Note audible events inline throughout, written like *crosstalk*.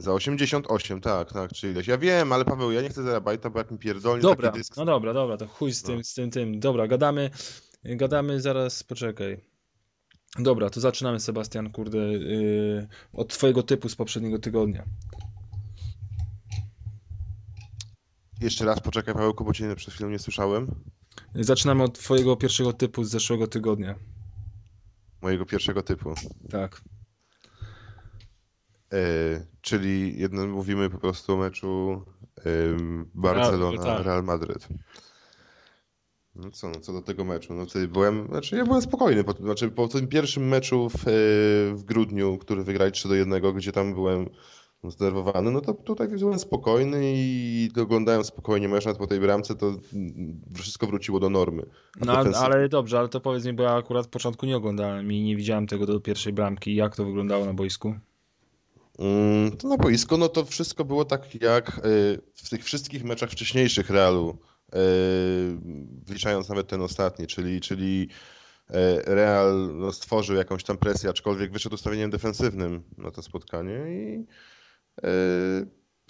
Za 88, tak, tak, czy ileś. Ja wiem, ale Paweł, ja nie chcę terabajta, bo jak mi pierdolnie Dobra, taki dysk... no dobra, dobra, to chuj z tym, No. z tym, tym. Dobra, gadamy, gadamy zaraz, poczekaj. Dobra, to zaczynamy, Sebastian, kurde, yy, od twojego typu z poprzedniego tygodnia. Jeszcze raz poczekaj, Pawełku, bo cię przed chwilą nie słyszałem. Zaczynamy od twojego pierwszego typu z zeszłego tygodnia. Mojego pierwszego typu. Tak. E, czyli jedno, mówimy po prostu o meczu ym, Barcelona, tak. Real Madryt. No co, no co do tego meczu, no tutaj byłem, znaczy ja byłem spokojny, po, znaczy po tym pierwszym meczu w, e, w grudniu, który wygrali 3 do 1, gdzie tam byłem zdenerwowany, no to tutaj byłem spokojny i oglądałem spokojnie mecz, nawet po tej bramce to wszystko wróciło do normy. A No ale dobrze, ale to powiedz mi, bo ja akurat w początku nie oglądałem i nie widziałem tego do pierwszej bramki. Jak to wyglądało na boisku? Mm, To na boisku, no to wszystko było tak jak y, w tych wszystkich meczach wcześniejszych Realu, y, wliczając nawet ten ostatni, czyli, czyli y, Real no, stworzył jakąś tam presję, aczkolwiek wyszedł ustawieniem defensywnym na to spotkanie i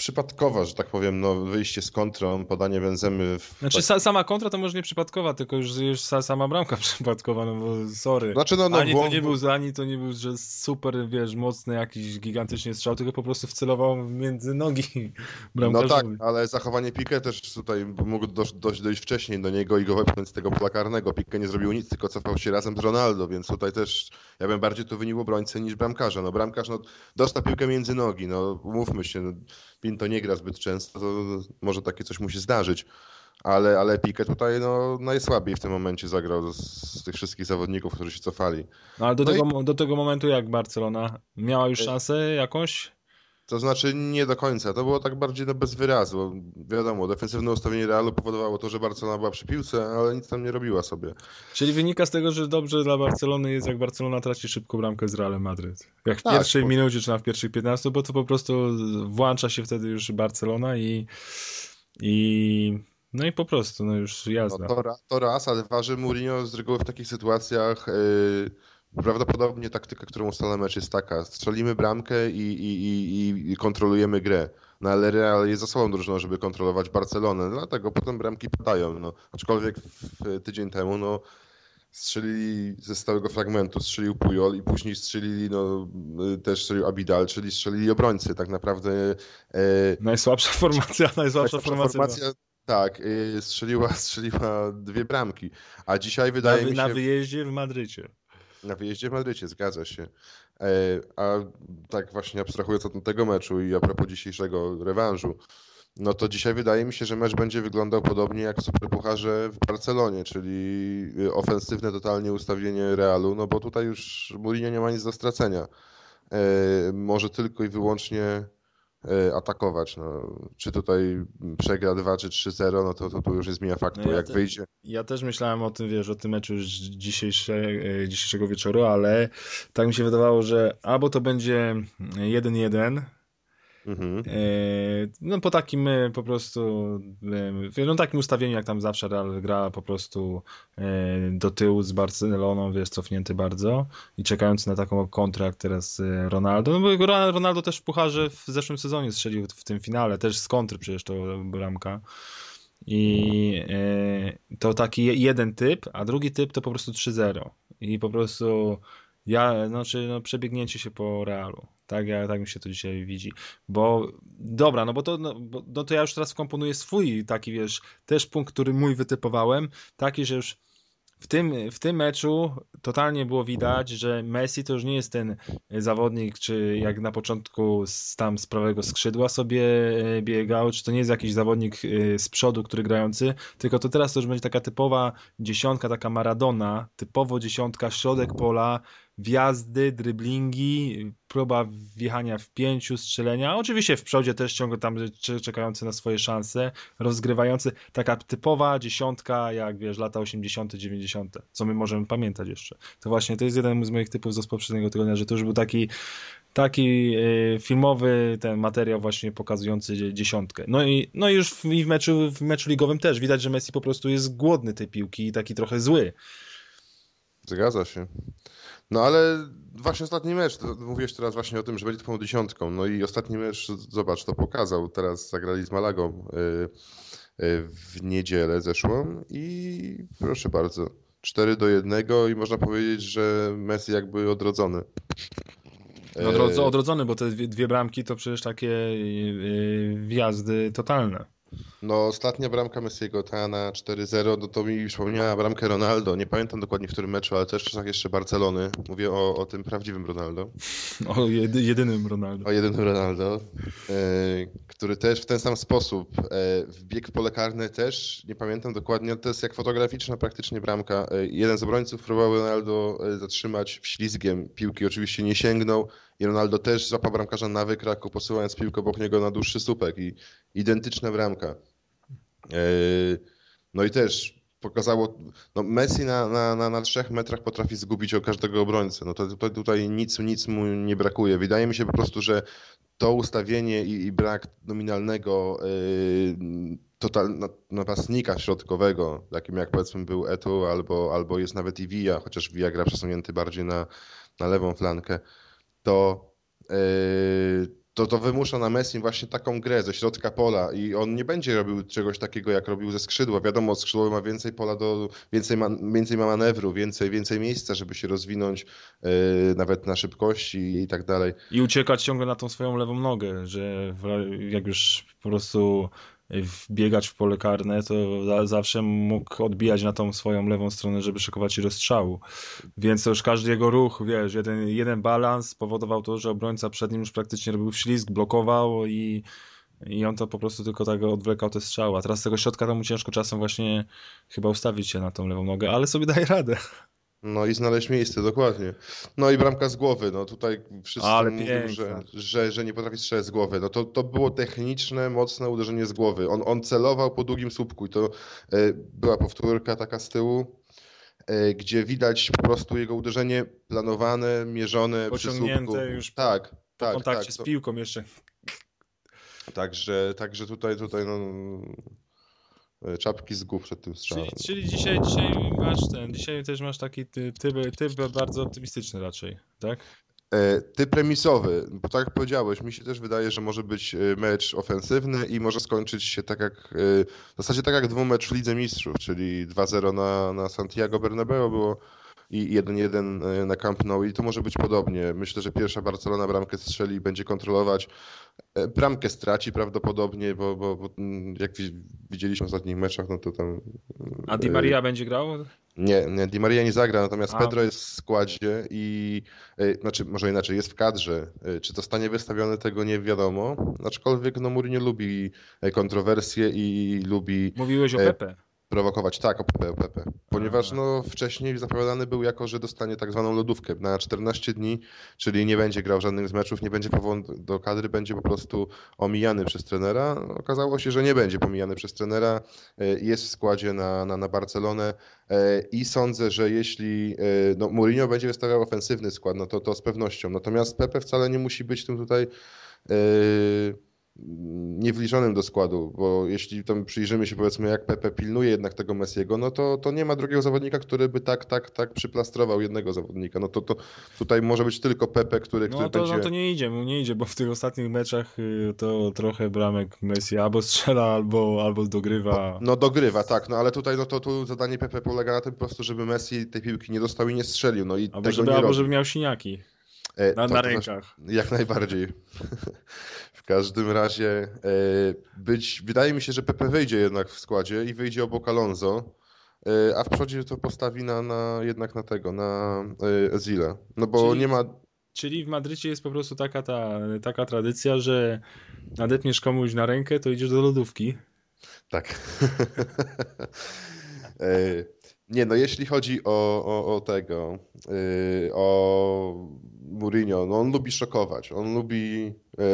przypadkowa, że tak powiem, no, wyjście z kontrą, podanie Benzemy w... Znaczy sa, sama kontra to może nie przypadkowa, tylko już, już sa, sama bramka *laughs* przypadkowa, no bo sorry. Znaczy, no, no, ani, to błąd- nie był, ani to nie był, że super, wiesz, mocny jakiś gigantycznie strzał, tylko po prostu wcelował między nogi *laughs* No bramkarzowi. tak, ale zachowanie Piqué też tutaj mógł dość, dość dojść wcześniej do niego i go wepchnąć z tego pola karnego. Piqué nie zrobił nic, tylko cofał się razem z Ronaldo, więc tutaj też ja bym bardziej tu wynił obrońcę niż bramkarza. No bramkarz no, dostał piłkę między nogi, no umówmy się, no, Pinto nie gra zbyt często, to może takie coś musi zdarzyć. Ale, ale Piqué tutaj no, najsłabiej w tym momencie zagrał z, z tych wszystkich zawodników, którzy się cofali. No ale do, No i- tego, do tego momentu jak Barcelona? Miała już Y- szansę jakąś? To znaczy nie do końca, to było tak bardziej no, bez wyrazu. Wiadomo, defensywne ustawienie Realu powodowało to, że Barcelona była przy piłce, ale nic tam nie robiła sobie. Czyli wynika z tego, że dobrze dla Barcelony jest, jak Barcelona traci szybko bramkę z Realem Madryt. Jak w Tak, pierwszej bo- minucie, czy na w pierwszych 15, bo to po prostu włącza się wtedy już Barcelona i, i no i po prostu, no już jazda. No, to, to raz, a dwa, że Mourinho z reguły w takich sytuacjach yy, prawdopodobnie taktyka, którą ustala mecz jest taka. Strzelimy bramkę i, i, i, i kontrolujemy grę. No ale Real jest za słabą drużyną, żeby kontrolować Barcelonę, dlatego potem bramki padają. No. Aczkolwiek w, tydzień temu no, strzelili ze stałego fragmentu, strzelił Puyol i później strzelili, no, też strzelił Abidal, czyli strzelili obrońcy. Tak naprawdę yy, Najsłabsza formacja, najsłabsza formacja. formacja, tak, y, strzeliła, *laughs* strzeliła dwie bramki. A dzisiaj wydaje na, mi na się. wyjeździe w Madrycie. Na wyjeździe w Madrycie, zgadza się. E, A tak właśnie abstrahując od tego meczu i a propos dzisiejszego rewanżu, no to dzisiaj wydaje mi się, że mecz będzie wyglądał podobnie jak w Superpucharze w Barcelonie, czyli y, ofensywne totalnie ustawienie Realu, no bo tutaj już Mourinho nie ma nic do stracenia. E, Może tylko i wyłącznie atakować. No, czy tutaj przegra 2 czy 3-0, no to, to tu już jest zmiana faktu. No ja jak te- wyjdzie, Ja też myślałem o tym, wiesz, o tym meczu już dzisiejsze, e, dzisiejszego wieczoru, ale tak mi się wydawało, że albo to będzie 1-1, mhm. e, no po takim e, po prostu, e, no takim ustawieniu jak tam zawsze Real gra po prostu do tyłu z Barceloną, wiesz, cofnięty bardzo i czekając na taką kontrę jak teraz Ronaldo, no bo Ro- Ronaldo też w Pucharze w zeszłym sezonie strzelił w tym finale, też z kontry przecież to bramka. I to taki je- jeden typ, a drugi typ to po prostu 3-0. I po prostu ja, znaczy no, przebiegnięcie się po Realu. Tak, ja, tak mi się to dzisiaj widzi. Bo dobra, no bo to, no, bo, no to ja już teraz wkomponuję swój taki, wiesz, też punkt, który mój wytypowałem, taki, że już w tym, w tym meczu totalnie było widać, że Messi to już nie jest ten zawodnik, czy jak na początku z, tam z prawego skrzydła sobie e, biegał, czy to nie jest jakiś zawodnik e, z przodu, który grający, tylko to teraz to już będzie taka typowa dziesiątka, taka Maradona, typowo dziesiątka, środek pola, wjazdy, dryblingi, próba wjechania w pięciu, strzelenia. Oczywiście w przodzie też ciągle tam cze- czekający na swoje szanse, rozgrywający. Taka typowa dziesiątka, jak wiesz, lata 80., 90., co my możemy pamiętać jeszcze. To właśnie to jest jeden z moich typów z poprzedniego tygodnia, że to już był taki taki e, filmowy ten materiał właśnie pokazujący dzie- dziesiątkę. No i, no i już w, w, meczu, w meczu ligowym też widać, że Messi po prostu jest głodny tej piłki i taki trochę zły. Zgadza się. No ale właśnie ostatni mecz, to mówiłeś teraz właśnie o tym, że będzie twoją dziesiątką, no i ostatni mecz, zobacz, to pokazał, teraz zagrali z Malagą y, y, w niedzielę zeszłą i proszę bardzo, 4 do 1 i można powiedzieć, że Messi jakby odrodzony. Odrodz- odrodzony, bo te dwie, bramki to przecież takie yy, wjazdy totalne. No, ostatnia bramka Messiego, ta na 4-0, no to mi przypomniała bramkę Ronaldo. Nie pamiętam dokładnie w którym meczu, ale też w czasach jeszcze Barcelony. Mówię o, o tym prawdziwym Ronaldo. O jedy, jedynym Ronaldo. O jedynym Ronaldo, e, który też w ten sam sposób e, wbiegł w pole karne też, nie pamiętam dokładnie, to jest jak fotograficzna praktycznie bramka. E, jeden z obrońców próbował Ronaldo e, zatrzymać ślizgiem piłki, oczywiście nie sięgnął i Ronaldo też złapał bramkarza na wykraku, posyłając piłkę obok niego na dłuższy słupek i identyczna bramka. E, No i też pokazało, no Messi na, na, na, na trzech metrach potrafi zgubić o każdego obrońcę. No to tutaj, tutaj nic, nic mu nie brakuje. Wydaje mi się po prostu, że to ustawienie i, i brak nominalnego yy, total, na- napastnika środkowego, takim jak powiedzmy był Eto albo, albo jest nawet i Villa, chociaż Villa gra przesunięty bardziej na, na lewą flankę, to, yy, to to wymusza na Messi właśnie taką grę ze środka pola i on nie będzie robił czegoś takiego, jak robił ze skrzydła. Wiadomo, skrzydło ma więcej pola, do, więcej, ma, więcej ma manewru, więcej, więcej miejsca, żeby się rozwinąć yy, nawet na szybkości i tak dalej. I uciekać ciągle na tą swoją lewą nogę, że jak już po prostu wbiegać w pole karne, to za, zawsze mógł odbijać na tą swoją lewą stronę, żeby szykować się do strzału. Więc to już każdy jego ruch, wiesz, jeden, jeden balans powodował to, że obrońca przed nim już praktycznie robił ślizg, blokował i, i on to po prostu tylko tak odwlekał te strzały. A teraz z tego środka to mu ciężko czasem właśnie chyba ustawić się na tą lewą nogę, ale sobie daje radę. No i znaleźć miejsce, dokładnie. No i bramka z głowy. No tutaj wszyscy Ale mówią, że, że, że nie potrafi strzelać z głowy. No to, to było techniczne, mocne uderzenie z głowy. On, on celował po długim słupku i to e, była powtórka taka z tyłu, e, gdzie widać po prostu jego uderzenie planowane, mierzone przy słupku. Pociągnięte już po- Tak, W tak, kontakcie tak. z piłką jeszcze. także, także tutaj, tutaj no, czapki z głów przed tym strzałem. Czyli, czyli dzisiaj, dzisiaj masz ten, dzisiaj też masz taki typ, typ, bardzo optymistyczny raczej, tak? E, Typ remisowy, bo tak jak powiedziałeś, mi się też wydaje, że może być e, mecz ofensywny i może skończyć się tak jak, e, w zasadzie tak jak dwumecz w Lidze Mistrzów, czyli 2-0 na, na Santiago Bernabeu było i 1-1 e, na Camp Nou i to może być podobnie. Myślę, że pierwsza Barcelona bramkę strzeli i będzie kontrolować. E, Bramkę straci prawdopodobnie, bo, bo, bo mm, jak wi- widzieliśmy w ostatnich meczach, no to tam... A Di e, Maria będzie grał? nie, nie, Di Maria nie zagra, natomiast A. Pedro jest w składzie i, e, znaczy może inaczej, jest w kadrze. E, Czy zostanie wystawiony, tego nie wiadomo. Aczkolwiek no Mourinho lubi e, kontrowersje i lubi Mówiłeś o E, Pepe. Prowokować, tak, o Pepe, o Pepe. Ponieważ no wcześniej zapowiadany był jako, że dostanie tak zwaną lodówkę na 14 dni, czyli nie będzie grał żadnych z meczów, nie będzie powołany do kadry, będzie po prostu omijany przez trenera. Okazało się, że nie będzie pomijany przez trenera, e, jest w składzie na, na, na Barcelonę e, i sądzę, że jeśli e, no, Mourinho będzie wystawiał ofensywny skład, no to, to z pewnością. Natomiast Pepe wcale nie musi być tym tutaj e, niewliczonym do składu, bo jeśli tam przyjrzymy się powiedzmy jak Pepe pilnuje jednak tego Messiego, no to, to nie ma drugiego zawodnika, który by tak, tak, tak przyplastrował jednego zawodnika. No to, to tutaj może być tylko Pepe, który, który No to, będzie... no to nie idzie, mu nie idzie, bo w tych ostatnich meczach y, to trochę bramek Messi albo strzela, albo, albo dogrywa. No dogrywa, tak, no ale tutaj no to tu zadanie Pepe polega na tym po prostu, żeby Messi tej piłki nie dostał i nie strzelił, no i Albo tego żeby, nie albo robi. żeby miał siniaki E, na, to- na rękach. Jak najbardziej. W każdym razie e, być, wydaje mi się, że Pepe wyjdzie jednak w składzie i wyjdzie obok Alonso, e, a w przodzie to postawi na, na jednak na tego, na e, Zile. No bo Czyli- nie ma. Czyli w Madrycie jest po prostu taka, ta, taka tradycja, że nadepniesz komuś na rękę, to idziesz do lodówki. Tak. *laughs* Nie, no jeśli chodzi o, o, o tego, e, o Mourinho, no on lubi szokować, on lubi, e,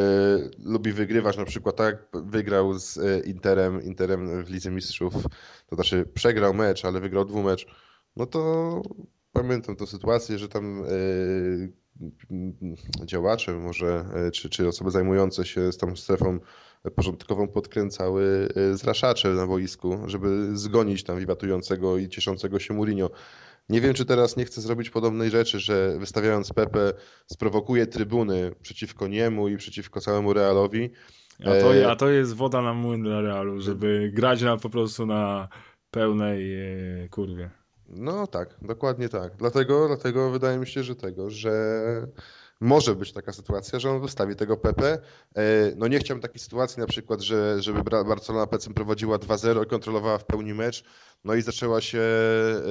lubi wygrywać, na przykład tak wygrał z e, Interem, Interem w Lidze Mistrzów, to znaczy przegrał mecz, ale wygrał dwumecz, no to pamiętam tę sytuację, że tam e, działacze może, czy, czy osoby zajmujące się z tą strefą porządkową podkręcały e, zraszacze na boisku, żeby zgonić tam wiwatującego i cieszącego się Mourinho. Nie wiem, czy teraz nie chce zrobić podobnej rzeczy, że wystawiając Pepe sprowokuje trybuny przeciwko niemu i przeciwko całemu Realowi. A to, E, a to jest woda na młyn dla Realu, żeby grać na, po prostu na pełnej e, kurwie. No tak, dokładnie tak. Dlatego, dlatego wydaje mi się, że tego, że może być taka sytuacja, że on wystawi tego Pepe. E, No nie chciałbym takiej sytuacji na przykład, że, żeby Barcelona Pecem prowadziła 2-0 i kontrolowała w pełni mecz, no i zaczęła się e,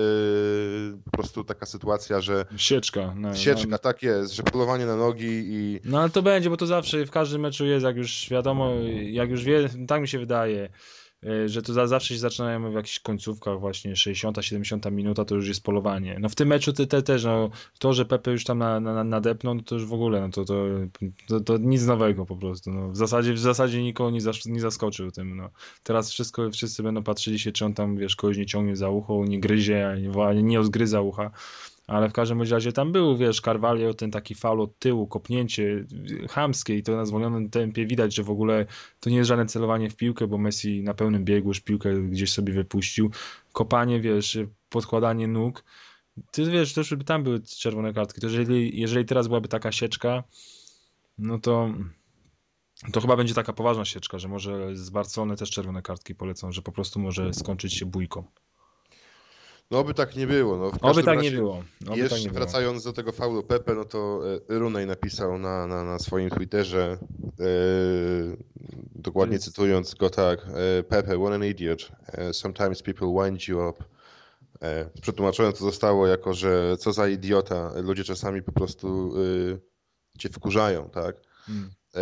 po prostu taka sytuacja, że Sieczka. No, sieczka, No, tak jest, że polowanie na nogi i no ale to będzie, bo to zawsze w każdym meczu jest, jak już wiadomo, jak już wie, tak mi się wydaje, że to za, zawsze się zaczynają w jakichś końcówkach właśnie 60, 70 minuta to już jest polowanie. No w tym meczu te, te też, no to, że Pepe już tam na, na, nadepnął, no to już w ogóle, no to, to, to, to nic nowego po prostu. No. W zasadzie w zasadzie nikogo nie, nie zaskoczył tym. No. Teraz wszystko, wszyscy będą patrzyli się, czy on tam, wiesz, kogoś nie ciągnie za ucho, nie gryzie, woła- nie odgryza ucha. Ale w każdym razie tam był, wiesz, Carvalho, ten taki faul od tyłu, kopnięcie chamskie i to na zwolnionym tempie widać, że w ogóle to nie jest żadne celowanie w piłkę, bo Messi na pełnym biegu już piłkę gdzieś sobie wypuścił. Kopanie, wiesz, podkładanie nóg. Ty wiesz, też by tam były czerwone kartki. To jeżeli, jeżeli teraz byłaby taka sieczka, no to to chyba będzie taka poważna sieczka, że może z Barcelony też czerwone kartki polecą, że po prostu może skończyć się bójką. No oby tak nie było. No, w Oby każdym tak razie- nie było. Oby Jeszcze tak nie było. wracając do tego faulu Pepe, no to e, Runej napisał na, na, na swoim Twitterze, e, dokładnie jest- cytując go tak, e, Pepe, what an idiot. Sometimes people wind you up. Przetłumaczone to zostało jako, że co za idiota, ludzie czasami po prostu e, cię wkurzają, tak? Mm. E,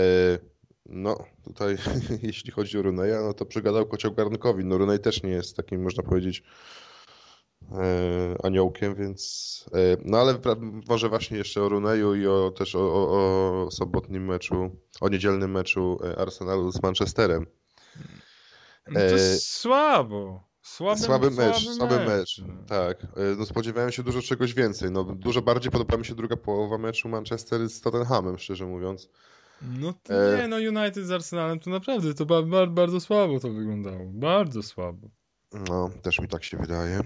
No, tutaj *laughs* jeśli chodzi o Runeja, no to przygadał kocioł garnkowi. No Runej też nie jest takim, można powiedzieć, aniołkiem, więc... e, No ale może właśnie jeszcze o Runeju i o, też o, o, o sobotnim meczu, o niedzielnym meczu e, Arsenalu z Manchesterem. No to E, słabo. Słaby, Słaby mecz, słaby słaby mecz, tak. E, No spodziewałem się dużo czegoś więcej. No dużo bardziej podoba mi się druga połowa meczu Manchester z Tottenhamem, szczerze mówiąc. No to E, nie, no United z Arsenalem to naprawdę to ba, ba, bardzo słabo to wyglądało. Bardzo słabo. No, też mi tak się wydaje.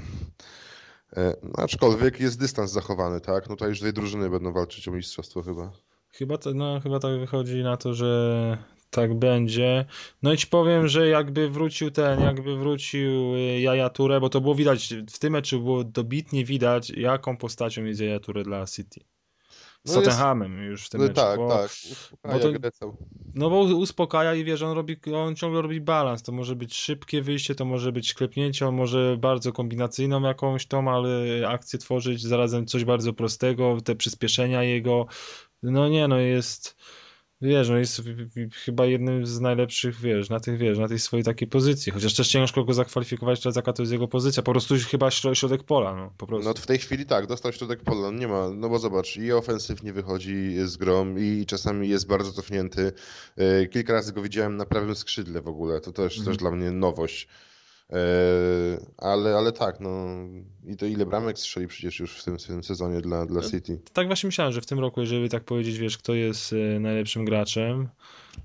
E, No, aczkolwiek jest dystans zachowany, tak? No to już dwie drużyny będą walczyć o mistrzostwo chyba. Chyba, to, no, chyba tak wychodzi na to, że tak będzie. No i ci powiem, że jakby wrócił ten, jakby wrócił y, Jaja Touré, bo to było widać, w tym meczu było dobitnie widać, jaką postacią jest Jaja Touré dla City. Z No jest- Tottenhamem już w tym No meczu. tak, bo, tak. bo to- No bo uspokaja i wie, że on, robi, on ciągle robi balans. To może być szybkie wyjście, to może być klepnięcie, on może bardzo kombinacyjną jakąś tą, ale akcję tworzyć, zarazem coś bardzo prostego, te przyspieszenia jego. No nie, no jest, wiesz, no jest chyba jednym z najlepszych, wiesz, na tych, wiesz, na tej swojej takiej pozycji. Chociaż też ciężko go zakwalifikować teraz, jaka to jest jego pozycja. Po prostu chyba śro- środek pola, no, po prostu. No w tej chwili tak, dostał środek pola, nie ma, no bo zobacz, i ofensywnie wychodzi z grom i czasami jest bardzo cofnięty. E, Kilka razy go widziałem na prawym skrzydle w ogóle, to też, Mhm. też dla mnie nowość. E, Ale, ale tak, no i to ile bramek strzeli przecież już w tym, w tym sezonie dla, dla City. Tak właśnie myślałem, że w tym roku, jeżeli tak powiedzieć, wiesz, kto jest e, najlepszym graczem,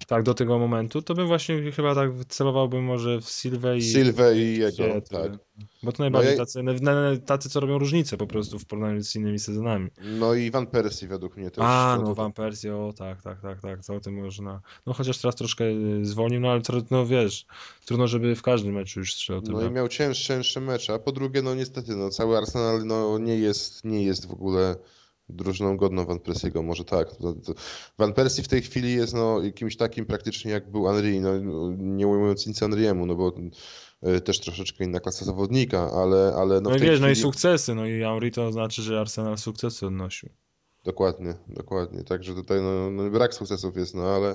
tak do tego momentu, to bym właśnie chyba tak celowałbym może w Silwę i Silwę i jego, tak. Bo to najbardziej ja- tacy, na- na- tacy, co robią różnicę po prostu w porównaniu z innymi sezonami. No i Van Persie według mnie też. A, no no to- Van Persie, o tak, tak, tak, tak, co o tym można. No chociaż teraz troszkę e, zwolnił, no ale tro- no wiesz, trudno, żeby w każdym meczu już strzelał No i miał cięższe, cięższe mecze, a po drugie, no niestety, no cały Arsenal no, nie, jest, nie jest w ogóle drużyną godną Van Persiego, może tak. Van Persie w tej chwili jest no, kimś takim praktycznie jak był Henry, no, nie ujmując nic Henry'emu, no bo y, też troszeczkę inna klasa zawodnika, ale, ale no No i wiesz, no i chwili... sukcesy, no i Henry to znaczy, że Arsenal sukcesy odnosił. Dokładnie, dokładnie. Także tutaj no, no, brak sukcesów jest, no ale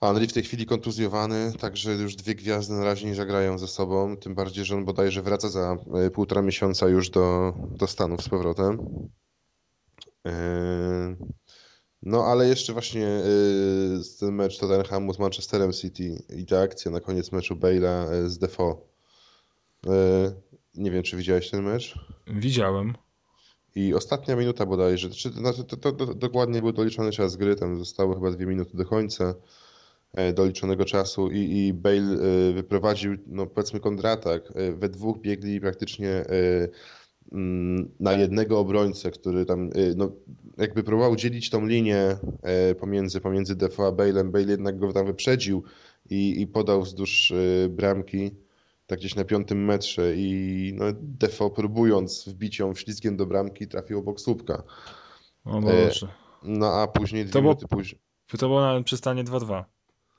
Henry w tej chwili kontuzjowany, także już dwie gwiazdy na razie nie zagrają ze sobą, tym bardziej, że on bodajże wraca za e, półtora miesiąca już do, do Stanów z powrotem. E, No ale jeszcze właśnie e, ten mecz Tottenhamu z Manchesterem City i ta akcja na koniec meczu Bale'a e, z Defoe. Nie wiem, czy widziałeś ten mecz? Widziałem. I ostatnia minuta bodajże, czy, znaczy to, to, to dokładnie był doliczony czas gry, tam zostały chyba dwie minuty do końca e, doliczonego czasu i, i Bale e, wyprowadził, no powiedzmy kontratak. E, We dwóch biegli praktycznie na jednego obrońcę, który tam y, no, jakby próbował dzielić tą linię e, pomiędzy, pomiędzy Defoe a Bale'em. Bale jednak go tam wyprzedził i, i podał wzdłuż y, bramki tak gdzieś na piątym metrze i no, Defoe próbując wbić ją ślizgiem do bramki trafił obok słupka. O Boże. No a później dwie To było- później. To było na przystanie 2-2.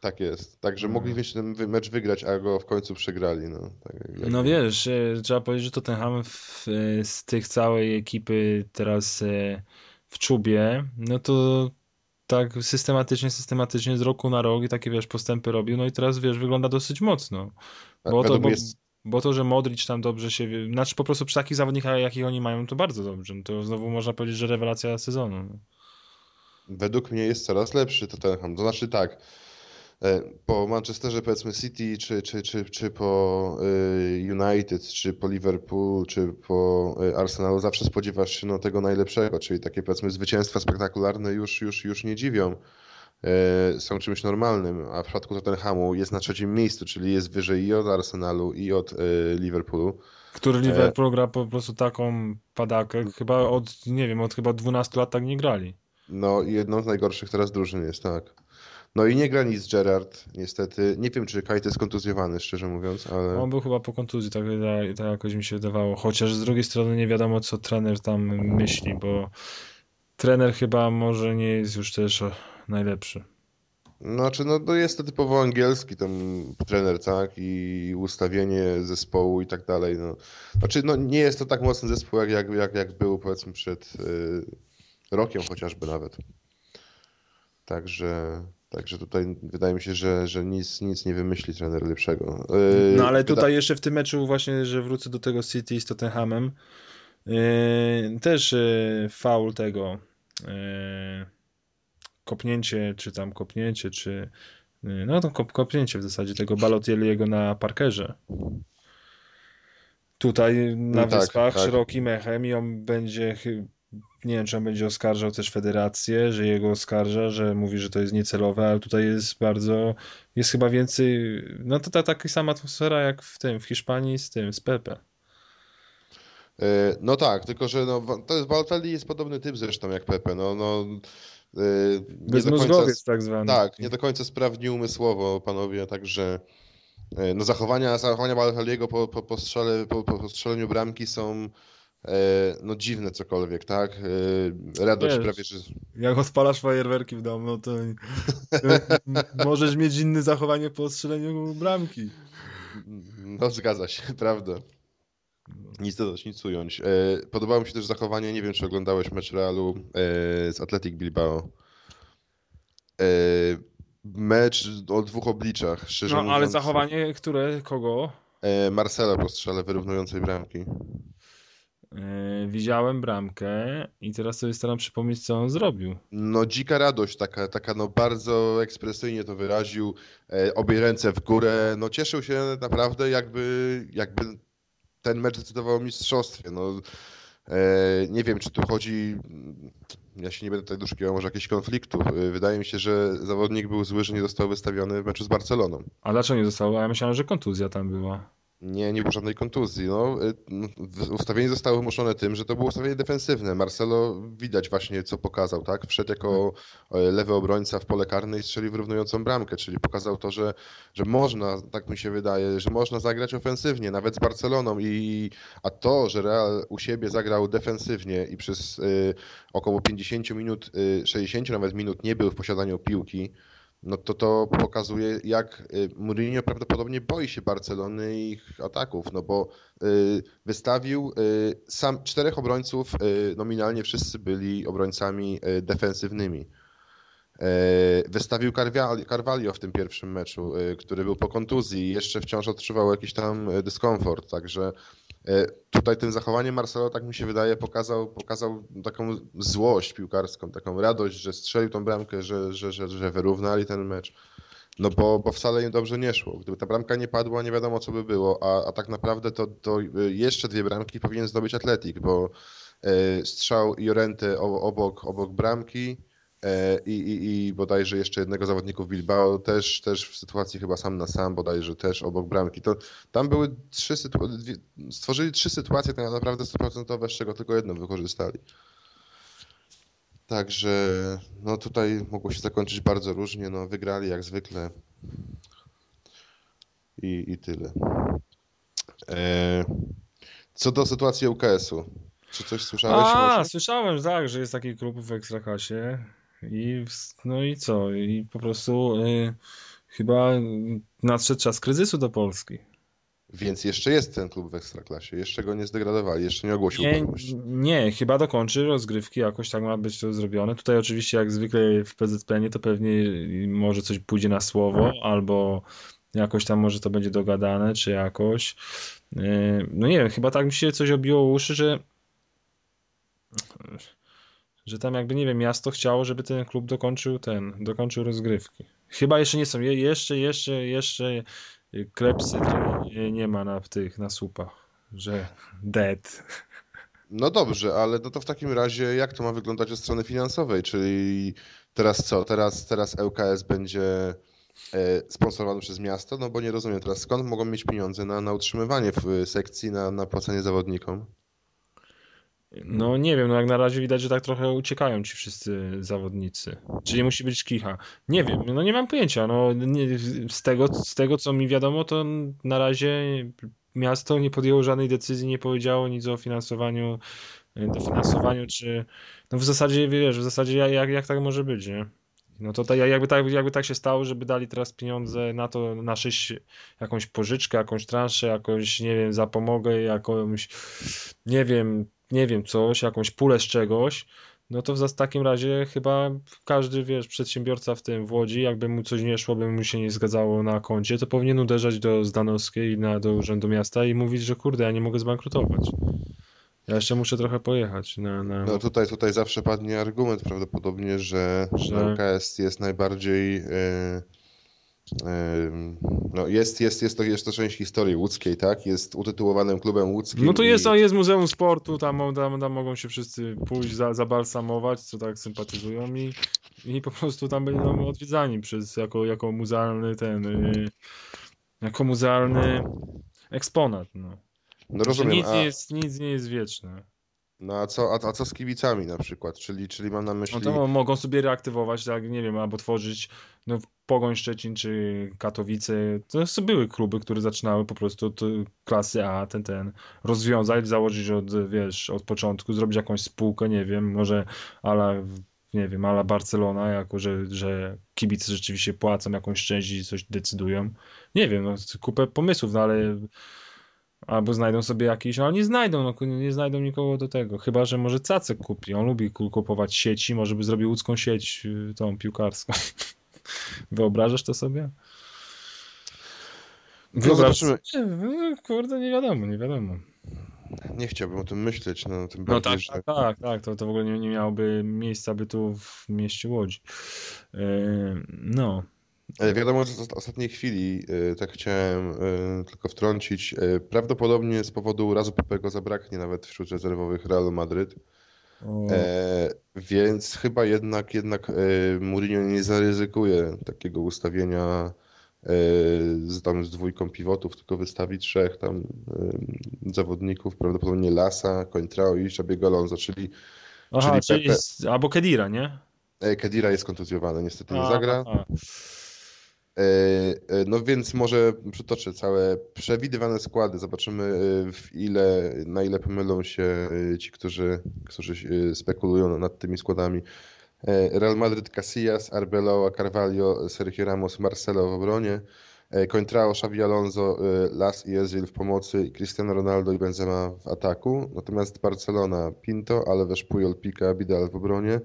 Tak jest. Także mogli Mhm. mieć ten mecz wygrać, a go w końcu przegrali. No, tak jak- No wiesz, e, trzeba powiedzieć, że Tottenham w, e, z tych całej ekipy teraz e, w czubie, no to tak systematycznie, systematycznie z roku na rok i takie wiesz, postępy robił, no i teraz wiesz, wygląda dosyć mocno. Bo to, bo, jest, bo to, że Modric tam dobrze się, znaczy po prostu przy takich zawodnikach, jakich oni mają, to bardzo dobrze. No to znowu można powiedzieć, że rewelacja sezonu. no. według mnie jest coraz lepszy Tottenham. To znaczy tak, po Manchesterze powiedzmy City, czy, czy, czy, czy po y, United, czy po Liverpool, czy po y, Arsenalu zawsze spodziewasz się no, tego najlepszego, czyli takie powiedzmy zwycięstwa spektakularne już, już, już nie dziwią. e, Są czymś normalnym, a w przypadku Tottenhamu jest na trzecim miejscu, czyli jest wyżej i od Arsenalu, i od Liverpoolu. Który Liverpool gra po prostu taką padakę, chyba od, nie wiem, od chyba 12 lat tak nie grali. No, jedną z najgorszych teraz drużyn jest, tak. No i nie gra nic Gerard, niestety. Nie wiem, czy Kajt jest kontuzjowany, szczerze mówiąc, ale On był chyba po kontuzji, tak, tak, tak jakoś mi się wydawało. Chociaż z drugiej strony nie wiadomo, co trener tam myśli, bo trener chyba może nie jest już też najlepszy. znaczy, no to jest to typowo angielski tam trener, tak, i ustawienie zespołu i tak dalej, no. Znaczy, no nie jest to tak mocny zespół, jak, jak, jak, jak był, powiedzmy, przed y, rokiem chociażby nawet. Także, także tutaj wydaje mi się, że, że nic, nic nie wymyśli trener lepszego. Y, No ale wyda- tutaj jeszcze w tym meczu właśnie, że wrócę do tego City z Tottenhamem, yy, też yy, faul tego, yy, kopnięcie, czy tam kopnięcie, czy yy, no to kop, kopnięcie w zasadzie tego Balotelliego na parkerze. Tutaj na No tak, Wyspach tak. szerokim mechem i on będzie, nie wiem czy on będzie oskarżał też federację, że jego oskarża, że mówi, że to jest niecelowe, ale tutaj jest bardzo, jest chyba więcej, no to ta, taka sama atmosfera jak w tym, w Hiszpanii z tym, z Pepe. E, No tak, tylko że no, to jest podobny typ zresztą jak Pepe. No, no, e, Bezmózgowiec tak zwany. tak, nie do końca sprawni umysłowo panowie, także e, no, zachowania, zachowania Balotelliego po, po, po, strzale, po, po strzeleniu bramki są no, dziwne cokolwiek, tak? E, Radość Wiesz. prawie, że... Jak odpalasz fajerwerki w domu, no to, *laughs* możesz mieć inne zachowanie po strzeleniu bramki. No zgadza się, *laughs* prawda. Nic dodać, nic ująć. E, Podobało mi się też zachowanie, nie wiem czy oglądałeś mecz Realu e, z Athletic Bilbao. E, Mecz o dwóch obliczach, szczerze No mówiąc. ale zachowanie, które, kogo? E, Marcela po strzale wyrównującej bramki. Yy, widziałem bramkę i teraz sobie staram przypomnieć, co on zrobił. No dzika radość, taka, taka no bardzo ekspresyjnie to wyraził. E, Obie ręce w górę. No cieszył się naprawdę jakby, jakby ten mecz decydował o mistrzostwie. No, e, nie wiem, czy tu chodzi. Ja się nie będę tutaj doszukiwał może jakichś konfliktów. E, Wydaje mi się, że zawodnik był zły, że nie został wystawiony w meczu z Barceloną. A dlaczego nie zostało? A ja myślałem, że kontuzja tam była. Nie, nie było żadnej kontuzji. No, y, ustawienie zostało wymuszone tym, że to było ustawienie defensywne. Marcelo widać właśnie, co pokazał, tak? Wszedł jako e, lewy obrońca w pole karne i strzelił wyrównującą bramkę, czyli pokazał to, że, że można, tak mi się wydaje, że można zagrać ofensywnie, nawet z Barceloną. I, a to, że Real u siebie zagrał defensywnie i przez y, około 50 minut, y, 60 nawet minut nie był w posiadaniu piłki, no to to pokazuje, jak y, Mourinho prawdopodobnie boi się Barcelony i ich ataków, no bo y, wystawił y, sam czterech obrońców, nominalnie wszyscy byli obrońcami defensywnymi. Y, Wystawił Carvalho, w tym pierwszym meczu, który był po kontuzji i jeszcze wciąż odczuwał jakiś tam dyskomfort, także tutaj tym zachowaniem Marcelo, tak mi się wydaje, pokazał, pokazał taką złość piłkarską, taką radość, że strzelił tą bramkę, że, że, że, że wyrównali ten mecz. No bo, bo wcale im dobrze nie szło. Gdyby ta bramka nie padła, nie wiadomo co by było, a, a tak naprawdę to, to y, jeszcze dwie bramki powinien zdobyć Atletik, bo y, strzał Jorente o- obok, obok bramki E, I, i, I bodajże jeszcze jednego zawodników Bilbao też, też w sytuacji chyba sam na sam, bodajże też obok bramki. To, tam były trzy sytuacje, stworzyli trzy sytuacje tak naprawdę 100%, z czego tylko jedną wykorzystali. Także no tutaj mogło się zakończyć bardzo różnie. No, wygrali jak zwykle. I, i tyle. E, co do sytuacji UKS-u. Czy coś słyszałeś? A, może? słyszałem, tak, że jest taki klub w Ekstraklasie i no i co? I po prostu y, chyba nadszedł czas kryzysu do Polski. Więc jeszcze jest ten klub w Ekstraklasie. Jeszcze go nie zdegradowali, jeszcze nie ogłosił Nie, nie, chyba dokończy rozgrywki, jakoś tak ma być to zrobione. Tutaj oczywiście jak zwykle w PZPN to pewnie może coś pójdzie na słowo, albo jakoś tam może to będzie dogadane, czy jakoś. Yy, No nie wiem, chyba tak mi się coś obiło uszy, że że tam jakby, nie wiem, miasto chciało, żeby ten klub dokończył ten, dokończył rozgrywki. Chyba jeszcze nie są, je- jeszcze, jeszcze, jeszcze klepsydry nie, ma na tych, na słupach, że dead. No dobrze, ale no to w takim razie jak to ma wyglądać od strony finansowej? Czyli teraz co? Teraz, teraz ŁKS będzie e, sponsorowany przez miasto? No bo nie rozumiem teraz skąd mogą mieć pieniądze na, na utrzymywanie w e, sekcji, na, na płacenie zawodnikom? No nie wiem, no jak na razie widać, że tak trochę uciekają ci wszyscy zawodnicy. Czyli musi być kicha. Nie wiem, no nie mam pojęcia. No, nie, z tego, z tego co mi wiadomo, to na razie miasto nie podjęło żadnej decyzji, nie powiedziało nic o finansowaniu, y, dofinansowaniu, czy no w zasadzie wiesz, w zasadzie jak, jak, jak tak może być, nie? No to tak, jakby, tak, jakby tak się stało, żeby dali teraz pieniądze na to, na sześć, jakąś pożyczkę, jakąś transzę, jakąś, nie wiem, zapomogę, jakąś, nie wiem, nie wiem, coś, jakąś pulę z czegoś, no to w takim razie chyba każdy, wiesz, przedsiębiorca w tym w Łodzi, jakby mu coś nie szło, by mu się nie zgadzało na koncie, to powinien uderzać do Zdanowskiej na, do Urzędu Miasta i mówić, że kurde, ja nie mogę zbankrutować. Ja jeszcze muszę trochę pojechać na, na... No tutaj, tutaj zawsze padnie argument prawdopodobnie, że, że Że- ŁKS jest najbardziej. e, no jest, jest, jest, to, jest to część historii łódzkiej, tak? Jest utytułowanym klubem łódzkim. No to jest, i- jest Muzeum Sportu, tam, tam, tam mogą się wszyscy pójść, za, zabalsamować, co tak sympatyzują i, i po prostu tam będą odwiedzani przez, jako, jako muzealny ten, y, jako muzealny eksponat, no. No rozumiem, nic a, nie jest, nic nie jest wieczne. No a, co, a, a co z kibicami na przykład? Czyli, czyli mam na myśli. No to mogą sobie reaktywować, tak, nie wiem, albo tworzyć, no Pogoń Szczecin czy Katowice, to były kluby, które zaczynały po prostu od klasy A, ten, ten, rozwiązać, założyć od, wiesz, od początku, zrobić jakąś spółkę, nie wiem, może ala, nie wiem, ala Barcelona, jako że, że kibice rzeczywiście płacą jakąś część i coś decydują. Nie wiem, no, kupę pomysłów, no ale albo znajdą sobie jakiś, ale nie znajdą, no nie znajdą nikogo do tego. Chyba, że może Cacek kupi. On lubi ku- kupować sieci, może by zrobił łódzką sieć, y, tą piłkarską. *laughs* Wyobrażasz to sobie? No. Nie, no, kurde, nie wiadomo, nie wiadomo. Nie chciałbym o tym myśleć, no tym No bardziej, tak, że. tak, tak, tak, to, to w ogóle nie, nie miałoby miejsca by tu w mieście Łodzi. Yy, no. E, Wiadomo, że w ostatniej chwili, e, tak chciałem e, tylko wtrącić, prawdopodobnie z powodu urazu Pepego zabraknie nawet wśród rezerwowych Realu Madryt, e, więc chyba jednak, jednak Mourinho nie zaryzykuje takiego ustawienia e, z, tam z dwójką pivotów, tylko wystawi trzech tam e, zawodników, prawdopodobnie Lasa, Coentrao i Xabiego Alonso, czyli Aha, czyli czyli z, albo Kedira, nie? Kedira jest kontuzjowany, niestety nie zagra. a, a. E, e, No więc może przytoczę całe przewidywane składy. Zobaczymy e, w ile, na ile pomylą się ci, którzy, którzy spekulują nad tymi składami. Real Madrid, Casillas, Arbeloa, Carvalho, Sergio Ramos, Marcelo w obronie. Coentrao, Xavi Alonso, Las i Ezil w pomocy Cristiano Ronaldo i Benzema w ataku. Natomiast Barcelona, Pinto, Alves, Puyol, Pica, Vidal w obronie.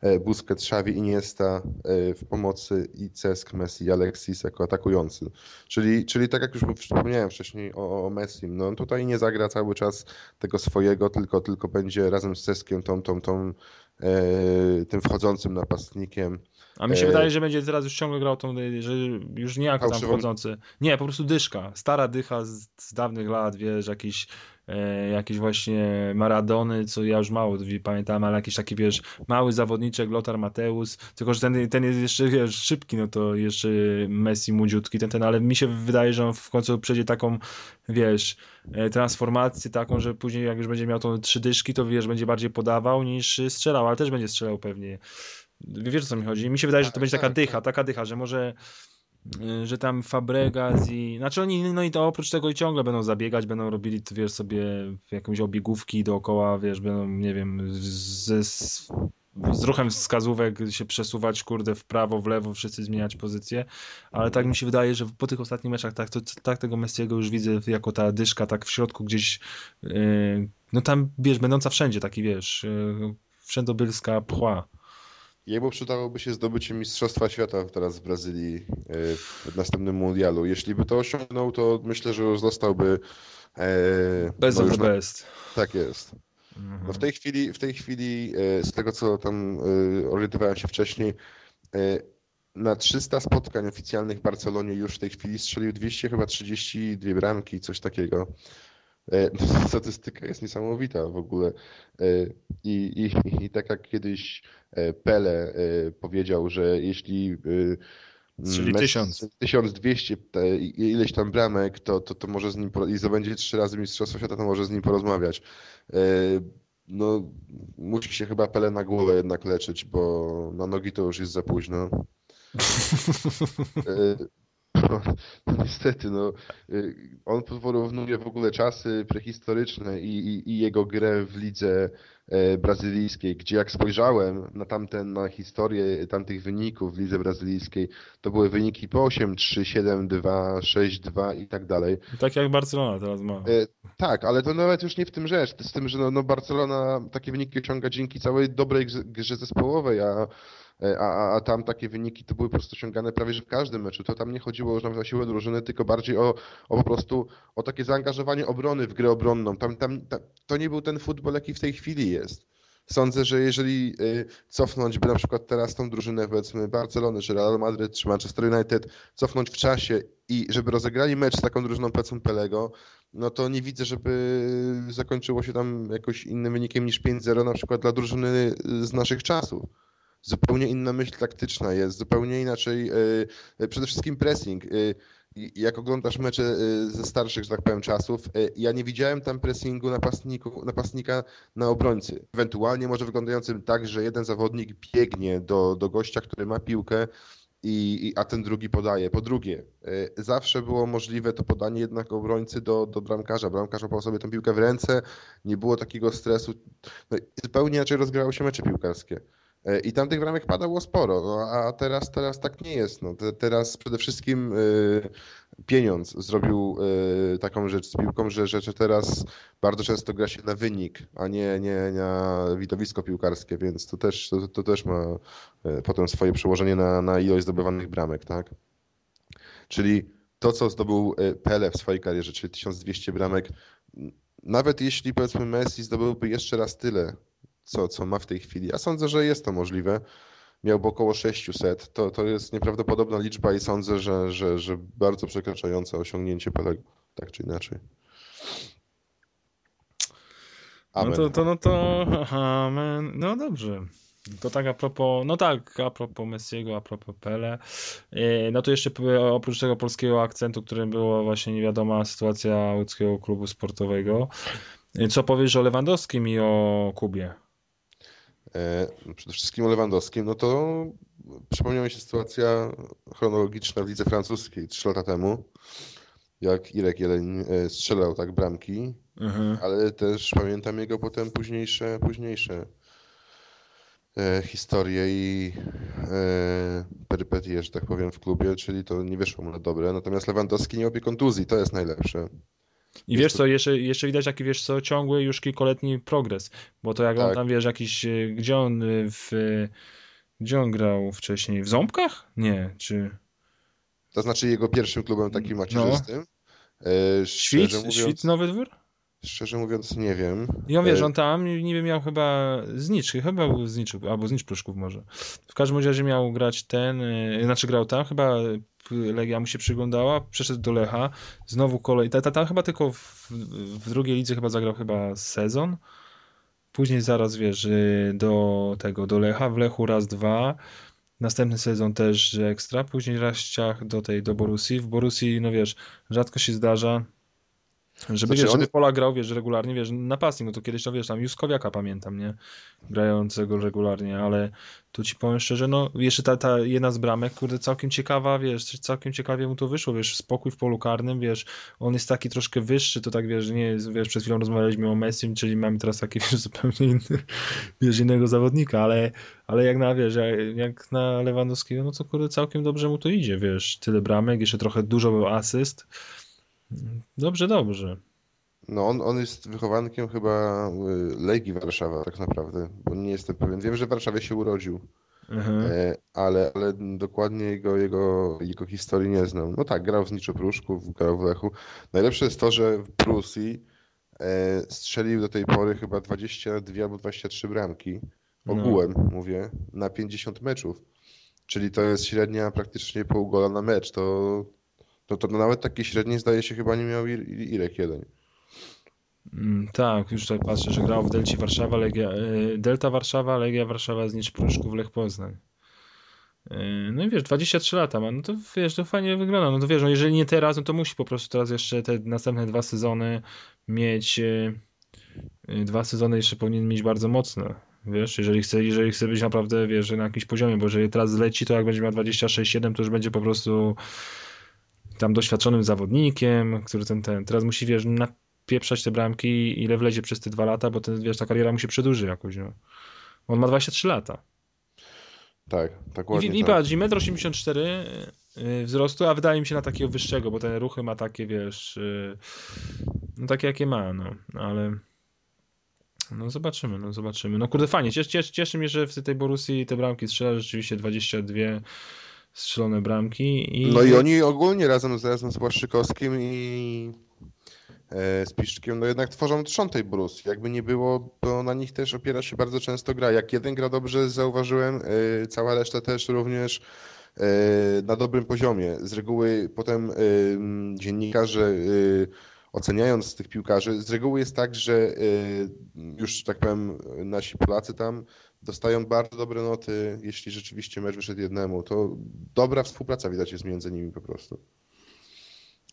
E, Busquets, Xavi, Iniesta e, w pomocy i Cesk, Messi Alexis jako atakujący. Czyli, czyli tak jak już wspomniałem wcześniej o, o Messim, no on tutaj nie zagra cały czas tego swojego, tylko, tylko będzie razem z Ceskiem tą, tą, tą, e, tym wchodzącym napastnikiem A mi się E, wydaje, że będzie teraz już ciągle grał tą, że już nie jako tam wchodzący. Nie, po prostu dyszka. Stara dycha z, z dawnych lat, wiesz, jakiś e, jakieś właśnie Maradony, co ja już mało pamiętam, ale jakiś taki, wiesz, mały zawodniczek, Lothar Mateusz, tylko, że ten, ten jest jeszcze, wiesz, szybki, no to jeszcze Messi młodziutki, ten, ten, ale mi się wydaje, że on w końcu przejdzie taką, wiesz, e, transformację taką, że później jak już będzie miał tą trzy dyszki, to wiesz, będzie bardziej podawał niż strzelał, ale też będzie strzelał pewnie. Wiesz o co mi chodzi? Mi się wydaje, że to Tak, będzie taka tak, dycha, tak. taka dycha, że może y, że tam Fabregas i... Znaczy oni, no i to oprócz tego i ciągle będą zabiegać, będą robili, wiesz, sobie jakąś obiegówki dookoła, wiesz, będą, nie wiem, z, z, z ruchem wskazówek się przesuwać, kurde, w prawo, w lewo, wszyscy zmieniać pozycję, ale tak mi się wydaje, że po tych ostatnich meczach tak, to, tak tego Messiego już widzę jako ta dyszka, tak w środku gdzieś, yy, no tam, wiesz, będąca wszędzie, taki, wiesz, yy, wszędobylska pchła. Jemu przydałoby się zdobycie Mistrzostwa Świata teraz w Brazylii e, w następnym mundialu. Jeśli by to osiągnął, to myślę, że już zostałby. E, no of już the na- best. Tak jest. No w tej chwili, w tej chwili e, z tego co tam orientowałem się wcześniej, na 300 spotkań oficjalnych w Barcelonie już w tej chwili strzelił 200 chyba 32 bramki, coś takiego. E, *laughs* Statystyka jest niesamowita w ogóle. E, I, i, i tak jak kiedyś e, Pele powiedział, że jeśli Messi 1000. 1200 te, ileś tam bramek, to, to, to może z nim i zdobędzie trzy razy Mistrzostwo Świata, to może z nim porozmawiać. No, musi się chyba Pele na głowę jednak leczyć, bo na nogi to już jest za późno. *laughs* No, no niestety, no, y, on porównuje w ogóle czasy prehistoryczne i, i, i jego grę w lidze e, brazylijskiej, gdzie jak spojrzałem na tamten, na historię tamtych wyników w lidze brazylijskiej, to były wyniki po 8-3, 7-2, 6-2 i tak dalej. Tak jak Barcelona teraz ma. E, Tak, ale to nawet już nie w tym rzecz. Z tym, że no, no Barcelona takie wyniki osiąga dzięki całej dobrej grze zespołowej, a, a, a- a tam takie wyniki to były po prostu osiągane prawie że w każdym meczu. To tam nie chodziło już nawet o siłę drużyny, tylko bardziej o, o po prostu o takie zaangażowanie obrony w grę obronną. Tam, tam, ta- to nie był ten futbol, jaki w tej chwili jest. Sądzę, że jeżeli y, cofnąć by na przykład teraz tą drużynę, powiedzmy Barcelony, czy Real Madrid, czy Manchester United, cofnąć w czasie i żeby rozegrali mecz z taką drużyną, powiedzmy Pelego, no to nie widzę, żeby zakończyło się tam jakoś innym wynikiem niż 5-0 na przykład dla drużyny z naszych czasów. Zupełnie inna myśl taktyczna jest, zupełnie inaczej, y, przede wszystkim pressing. I- Jak oglądasz mecze ze starszych, że tak powiem, czasów, ja nie widziałem tam pressingu napastnika na obrońcy. Ewentualnie może wyglądającym tak, że jeden zawodnik biegnie do, do gościa, który ma piłkę, i, a ten drugi podaje. Po drugie, zawsze było możliwe to podanie jednak obrońcy do, do bramkarza. Bramkarz łapał sobie tę piłkę w ręce, nie było takiego stresu. No, zupełnie inaczej rozgrywały się mecze piłkarskie. Y, I tam tych bramek padało sporo, no, a teraz, teraz tak nie jest. No, te, teraz przede wszystkim y, pieniądz zrobił y, taką rzecz z piłką, że rzeczy teraz bardzo często gra się na wynik, a nie, nie na widowisko piłkarskie, więc to też, to, to też ma y, potem swoje przełożenie na, na ilość zdobywanych bramek, tak? Czyli to, co zdobył Pele w swojej karierze, czyli 1200 bramek, nawet jeśli powiedzmy Messi zdobyłby jeszcze raz tyle, co, co ma w tej chwili, ja sądzę, że jest to możliwe, miałby około 600, to, to jest nieprawdopodobna liczba i sądzę, że, że, że bardzo przekraczająca osiągnięcie Pelego, tak czy inaczej. No Amen. to, to, no to, amen. No dobrze. To tak a propos, no tak, a propos Messiego, a propos Pele. E, No to jeszcze oprócz tego polskiego akcentu, którym była właśnie niewiadoma sytuacja łódzkiego klubu sportowego. E, Co powiesz o Lewandowskim i o Kubie? E, Przede wszystkim o Lewandowskim, no to przypomniała mi się sytuacja chronologiczna w lidze francuskiej 3 lata temu, jak Irek Jeleń e, strzelał tak bramki, Mhm. ale też pamiętam jego potem późniejsze, późniejsze e, historie i e, perypetie, że tak powiem, w klubie, czyli to nie wyszło mu na dobre. Natomiast Lewandowski nie łapie kontuzji, to jest najlepsze. I wiesz co, jeszcze, jeszcze widać taki, wiesz co, ciągły już kilkoletni progres, bo to jak on Tak. tam, wiesz, jakiś, e, gdzie on e, w, e, gdzie on grał wcześniej? W Ząbkach? Nie, czy... To znaczy jego pierwszym klubem takim macierzystym. E, Świt? Mówiąc, Świt Nowy Dwór? Szczerze mówiąc, nie wiem. On wiesz, E, on tam niby miał chyba znicz, chyba był znicz, albo znicz Pruszków może. W każdym razie miał grać ten, y, znaczy grał tam, chyba Legia mu się przyglądała, przeszedł do Lecha, znowu kolej, ta, ta, tam chyba tylko w, w drugiej lidze chyba zagrał chyba sezon, później zaraz wiesz, y, do tego, do Lecha, w Lechu raz, dwa, następny sezon też ekstra, później raz ciach do tej, do Borussii, w Borussii, no wiesz, rzadko się zdarza, żeby, Znaczy, wiesz, on- żeby Pola grał, wiesz, regularnie, wiesz, napastnik, no to kiedyś, no wiesz, tam Juskowiaka pamiętam, nie? Grającego regularnie, ale tu ci powiem szczerze, no jeszcze ta, ta jedna z bramek, kurde, całkiem ciekawa, wiesz, całkiem ciekawie mu to wyszło, wiesz, spokój w polu karnym, wiesz, on jest taki troszkę wyższy, to tak, wiesz, nie jest, wiesz, przed chwilą rozmawialiśmy o Messim, czyli mamy teraz taki, *laughs* wiesz, zupełnie inny, wiesz, innego zawodnika, ale, ale jak na, wiesz, jak- jak na Lewandowskiego, no to kurde, całkiem dobrze mu to idzie, wiesz, tyle bramek, jeszcze trochę dużo był asyst, dobrze, dobrze. No on, on jest wychowankiem chyba y, Legii Warszawa tak naprawdę, bo nie jestem pewien. Wiem, że w Warszawie się urodził, Mhm. ale, ale dokładnie jego, jego, jego historii nie znam. No tak, grał w Zniczu Pruszków, grał w Lechu. Najlepsze jest to, że w Prusji e, strzelił do tej pory chyba 22 albo 23 bramki. No. Ogółem mówię, na 50 meczów. Czyli to jest średnia praktycznie pół gola na mecz. To, to, to nawet takiej średniej zdaje się chyba nie miał Ir- Ir- Irek jeden. Mm, Tak, już tutaj patrzę, że grał w Delci Warszawa, Legia, y, Delta Warszawa, Legia Warszawa, Znicz Pruszków, Lech Poznań. Y, No i wiesz, 23 lata ma, no to wiesz, to fajnie wygląda, no to wiesz, no jeżeli nie teraz, no to musi po prostu teraz jeszcze te następne dwa sezony mieć, y, dwa sezony jeszcze powinien mieć bardzo mocne, wiesz, jeżeli chce, jeżeli chce być naprawdę, wiesz, na jakimś poziomie, bo jeżeli teraz zleci, to jak będzie miał 26-7, to już będzie po prostu tam doświadczonym zawodnikiem, który ten, ten, teraz musi, wiesz, napieprzać te bramki, ile wlezie przez te dwa lata, bo ten, wiesz, ta kariera mu się przedłuży jakoś, no. On ma 23 lata. Tak, tak I, ładnie. i tak. patrz, i 1,84 m y, wzrostu, a wydaje mi się na takiego wyższego, bo te ruchy ma takie, wiesz, y, no takie jakie ma, no, ale no zobaczymy, no zobaczymy. No kurde, fajnie, cieszy, cieszy, cieszy mnie, że w tej Borussii te bramki strzela, rzeczywiście 22 strzelone bramki i No i oni ogólnie razem z, razem z Błaszczykowskim i e, z Piszczkiem, no jednak tworzą trzon tej Borusji. Jakby nie było, bo na nich też opiera się bardzo często gra. Jak jeden gra dobrze, zauważyłem, e, cała reszta też również e, na dobrym poziomie. Z reguły potem dziennikarze oceniając tych piłkarzy, z reguły jest tak, że już tak powiem nasi Polacy tam dostają bardzo dobre noty, jeśli rzeczywiście mecz wyszedł jednemu. To dobra współpraca widać jest między nimi po prostu.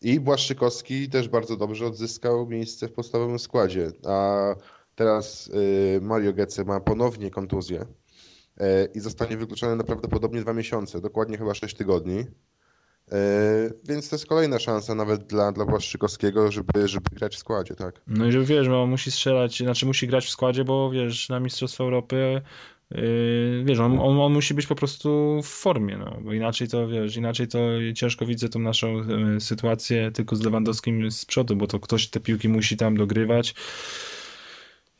I Błaszczykowski też bardzo dobrze odzyskał miejsce w podstawowym składzie, a teraz y, Mario Götze ma ponownie kontuzję y, i zostanie wykluczony na prawdopodobnie dwa miesiące, dokładnie chyba 6 tygodni. Y, Więc to jest kolejna szansa nawet dla, dla Błaszczykowskiego, żeby, żeby grać w składzie, tak? No i że wiesz, bo on musi strzelać, znaczy musi grać w składzie, bo wiesz, na Mistrzostwa Europy yy, wiesz, on, on, on musi być po prostu w formie, no, bo inaczej to, wiesz, inaczej to ciężko widzę tą naszą yy, sytuację tylko z Lewandowskim z przodu, bo to ktoś te piłki musi tam dogrywać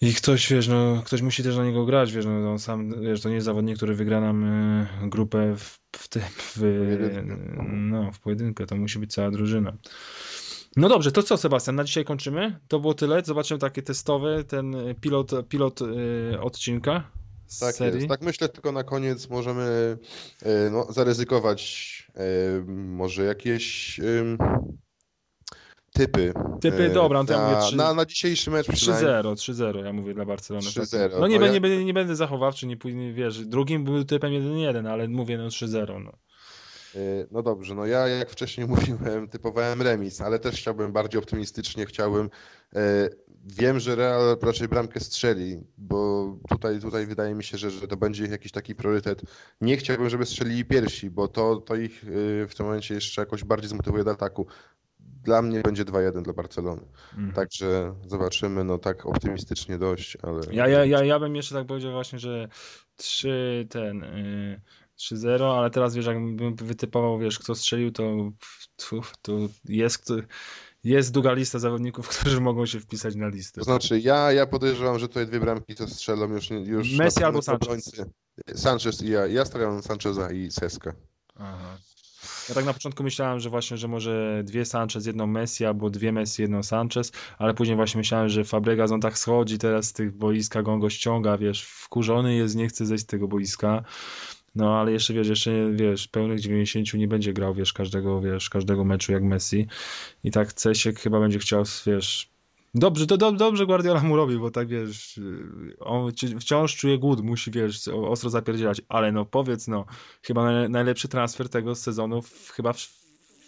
i ktoś, wiesz, no, ktoś musi też na niego grać, wiesz, no, on sam, wiesz, to nie jest zawodnik, który wygra nam yy, grupę w, w, tym, w, Pojedynkę. no, w pojedynkę, to musi być cała drużyna. No dobrze, to co Sebastian, na dzisiaj kończymy? To było tyle, zobaczymy takie testowe, ten pilot, pilot y, odcinka z Tak serii. jest. Tak myślę, tylko na koniec możemy y, no, zaryzykować y, może jakieś typy. Typy, y, dobra, no to ja na, mówię trzy- na, na dzisiejszy mecz przynajmniej. 3-0, 3-0, ja mówię dla Barcelony. 3-0, No nie, no będę, ja- nie, nie będę zachowawczy, nie później, wiesz, drugim był typem 1-1, ale mówię no 3-0, no. Y, No dobrze, no ja jak wcześniej *laughs* mówiłem, typowałem remis, ale też chciałbym bardziej optymistycznie, chciałbym, y, wiem, że Real raczej bramkę strzeli, bo tutaj, tutaj wydaje mi się, że, że to będzie ich jakiś taki priorytet. Nie chciałbym, żeby strzelili pierwsi, bo to, to ich w tym momencie jeszcze jakoś bardziej zmotywuje do ataku. Dla mnie będzie 2-1 dla Barcelony. Mhm. Także zobaczymy, no tak optymistycznie dość, ale... Ja, ja, ja, ja bym jeszcze tak powiedział właśnie, że 3 ten y, 3-0, ale teraz wiesz, jakbym wytypował, wiesz, kto strzelił, to, tu, tu jest, jest długa lista zawodników, *laughs* którzy mogą się wpisać na listę. To znaczy, ja, ja podejrzewam, że tutaj dwie bramki to strzelą już, już Messi albo Sanchez. obrońcy. Sanchez i ja. Ja stawiam Sancheza i Seska. Aha. Ja tak na początku myślałem, że właśnie, że może dwie Sanchez, jedną Messi, albo dwie Messi, jedną Sanchez, ale później właśnie myślałem, że Fabregas on tak schodzi teraz z tych boiska, go go ściąga, wiesz, wkurzony jest, nie chce zejść z tego boiska. No ale jeszcze wiesz, jeszcze wiesz, pełnych 90 nie będzie grał, wiesz, każdego, wiesz, każdego meczu jak Messi. I tak Cesiek chyba będzie chciał, wiesz, Dobrze, to do, dobrze Guardiola mu robi, bo tak wiesz, on ci- wciąż czuje głód, musi wiesz, ostro zapierdzielać, ale no powiedz, no, chyba naj, najlepszy transfer tego sezonu w, chyba w,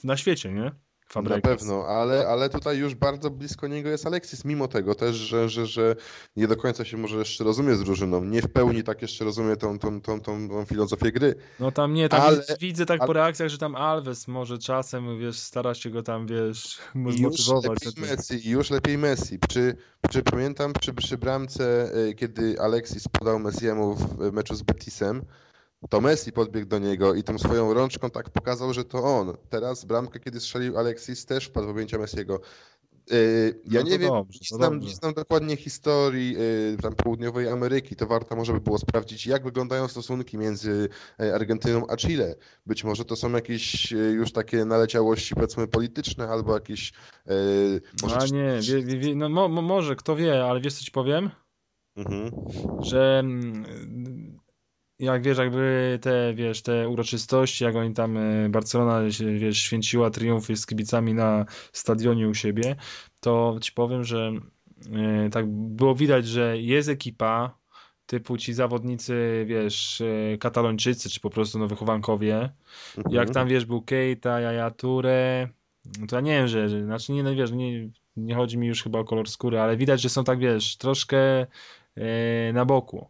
na świecie, nie? Na pewno, ale, ale tutaj już bardzo blisko niego jest Alexis, mimo tego też, że, że, że nie do końca się może jeszcze rozumie z drużyną, nie w pełni tak jeszcze rozumie tą, tą, tą, tą, tą filozofię gry. No tam nie, tam Ale- widzę, widzę tak ale- po reakcjach, że tam Alves może czasem, wiesz, stara się go tam, wiesz, I *laughs* już zmotywować. lepiej Messi, już lepiej Messi. Przy, przy, pamiętam przy, przy bramce, y, kiedy Alexis podał Messiemu w meczu z Betisem, to Messi podbiegł do niego i tą swoją rączką tak pokazał, że to on. Teraz bramkę, kiedy strzelił Alexis, też wpadł w objęcia Messiego. Y, Ja No nie wiem, dobrze, nie znam, nie znam dokładnie historii y, tam południowej Ameryki. To warto może by było sprawdzić, jak wyglądają stosunki między y, Argentyną a Chile. Być może to są jakieś y, już takie naleciałości, powiedzmy, polityczne, albo jakieś. y, Może A nie, wie, wie, wie, no mo, mo, może, kto wie, ale wiesz co ci powiem? Mhm. że mm, jak wiesz, jakby te, wiesz, te uroczystości, jak oni tam, e, Barcelona, wiesz, święciła triumfy z kibicami na stadionie u siebie, to ci powiem, że e, tak było widać, że jest ekipa, typu ci zawodnicy, wiesz, e, katalończycy, czy po prostu no wychowankowie, Mhm. jak tam, wiesz, był Keita, Yaya Toure, no to ja nie wiem, że, że znaczy nie, no wiesz, nie, nie chodzi mi już chyba o kolor skóry, ale widać, że są tak, wiesz, troszkę e, na boku.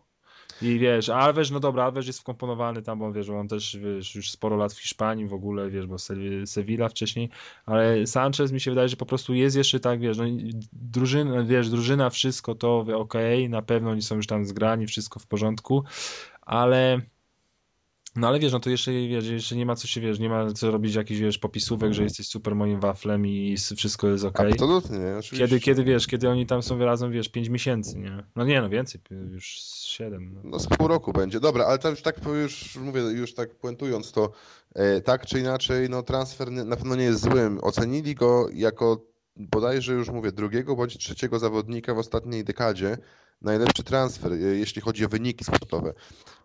I wiesz, Alves, no dobra, Alves jest wkomponowany tam, bo wiesz, on też, wiesz, już sporo lat w Hiszpanii w ogóle, wiesz, bo Se- Sevilla wcześniej, ale Sanchez mi się wydaje, że po prostu jest jeszcze tak, wiesz, no drużyna, wiesz, drużyna, wszystko to okej, na pewno oni są już tam zgrani, wszystko w porządku, ale no ale wiesz, no to jeszcze, wiesz, jeszcze nie ma co się, wiesz, nie ma co robić jakichś, wiesz, popisówek, że jesteś super moim waflem i wszystko jest okej. Absolutnie, oczywiście. Kiedy, kiedy, wiesz, kiedy oni tam są razem, wiesz, 5 miesięcy, nie? No nie, no więcej, już 7. No. No z pół roku będzie. Dobra, ale to już tak już mówię, już tak puentując to, e, tak czy inaczej, no transfer na pewno nie jest złym. Ocenili go jako bodajże już mówię, drugiego bądź trzeciego zawodnika w ostatniej dekadzie. Najlepszy transfer, e, jeśli chodzi o wyniki sportowe.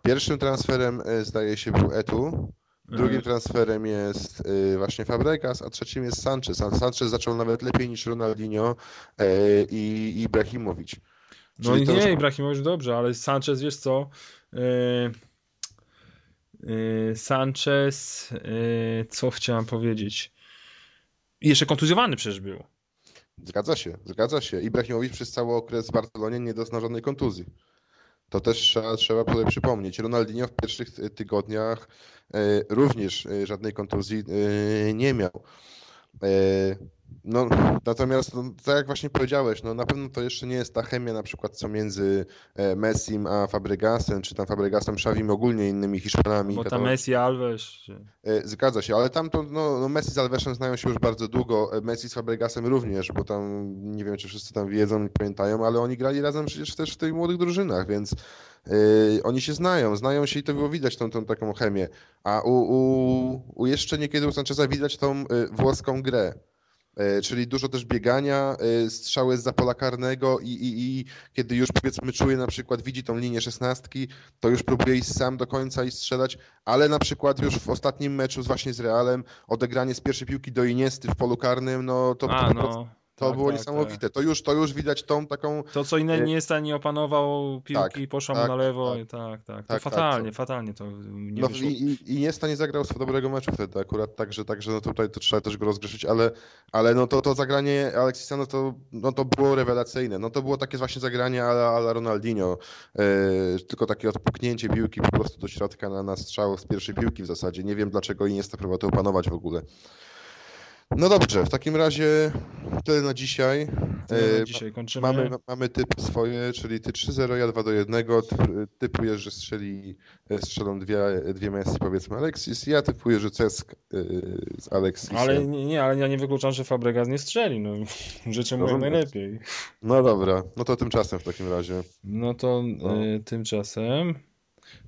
Pierwszym transferem e, zdaje się był Etu, drugim E, transferem jest e, właśnie Fabregas, a trzecim jest Sanchez. A Sanchez zaczął nawet lepiej niż Ronaldinho i Ibrahimowicz. No Czyli i to już- nie, Ibrahimowicz dobrze, ale Sanchez, wiesz co? Sanchez, co chciałem powiedzieć? Jeszcze kontuzjowany przecież był. Zgadza się, zgadza się. Ibrahimowicz przez cały okres w Barcelonie nie doznał żadnej kontuzji. To też trzeba, trzeba sobie przypomnieć. Ronaldinho w pierwszych ty- tygodniach e, również e, żadnej kontuzji e, nie miał. No, natomiast, no, tak jak właśnie powiedziałeś, no, na pewno to jeszcze nie jest ta chemia na przykład co między e, Messim a Fabregasem, czy tam Fabregasem, Xavim, ogólnie innymi Hiszpanami. Bo tam Katalonii. Messi, Alves. E, Zgadza się, ale tam to, no, no Messi z Alvesem znają się już bardzo długo, e, Messi z Fabregasem również, bo tam nie wiem, czy wszyscy tam wiedzą i pamiętają, ale oni grali razem przecież też w tych młodych drużynach, więc oni się znają, znają się i to było widać tą, tą taką chemię. A u, u, u jeszcze niekiedy u Sancheza widać tą włoską grę. E, Czyli dużo też biegania, e, strzały z pola karnego i, i, i kiedy już powiedzmy czuje na przykład, widzi tą linię szesnastki, to już próbuje iść sam do końca i strzelać, ale na przykład już w ostatnim meczu właśnie z Realem odegranie z pierwszej piłki do Iniesty w polu karnym, no to, A, no. To tak, było tak, niesamowite. To, już, to już widać tą taką, To, co inne nie jest, nie opanował piłki, Tak, poszła tak, mu na lewo. tak. i tak, tak. To tak, fatalnie, co- fatalnie to nie no wyszło. i, i, Iniesta nie zagrał swojego dobrego meczu wtedy akurat, także, także no tutaj to trzeba też go rozgrzeszyć, ale, ale no to, to zagranie Alexisa, no to, no to było rewelacyjne. No to było takie właśnie zagranie ala, ala Ronaldinho, e, tylko takie odpuknięcie piłki po prostu do środka na, na strzał z pierwszej piłki w zasadzie. Nie wiem dlaczego Iniesta próbował to opanować w ogóle. No dobrze, w takim razie tyle na dzisiaj. Tyle na E, dzisiaj kończymy. Mamy, mamy typy swoje, czyli ty 3-0, ja 2 do 1. Ty- Typujesz, że strzeli, e, strzelą dwie, dwie Messi, powiedzmy Alexis. Ja typuję, że Cesk y, z Alexisem. Ale nie, nie, ale ja nie wykluczam, że Fabregas nie strzeli. No, *laughs* życzę mu jak najlepiej. No dobra, no to tymczasem w takim razie. No to No. tymczasem